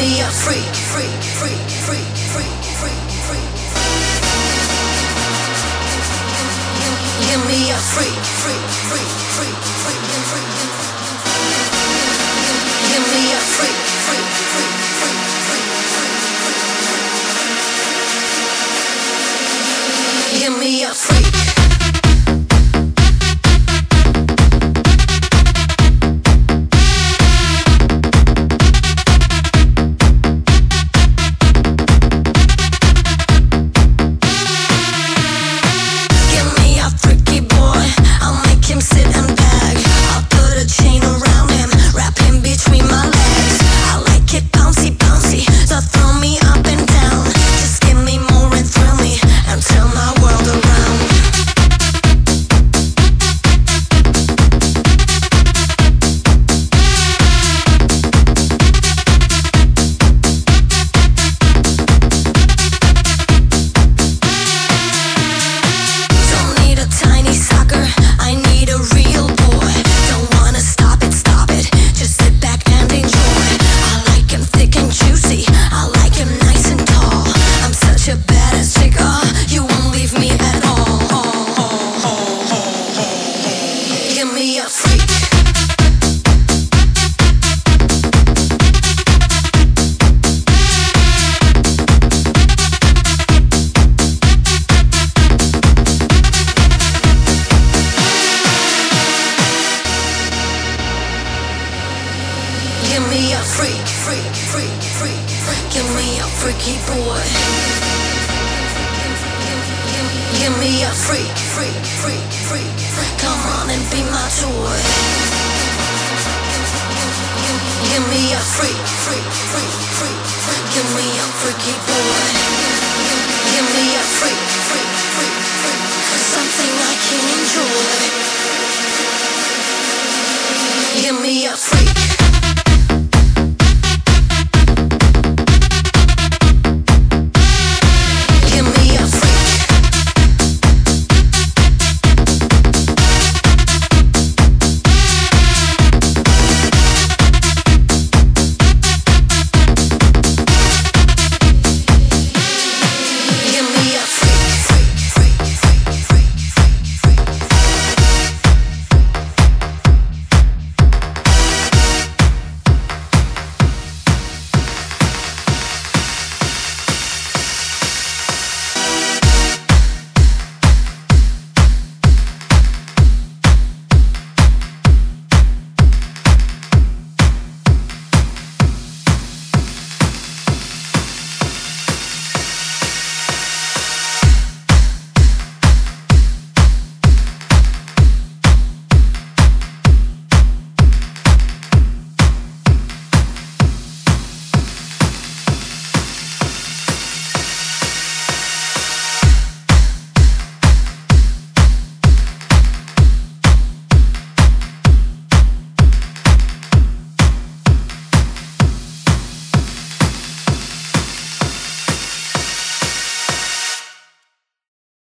a freak, freak, freak, freak, freak, freak, freak. Give me a freak, freak, freak, freak, freak, freak. Give me a freak, freak, freak, freak, freak, freak. Give me a freak. Give me a freak, freak, freak, freak, freak. Give me a freaky boy. Give me a freak, freak, freak, freak. Come on and be my toy. Give me a freak, freak, freak, freak, freak. Give me a freaky boy.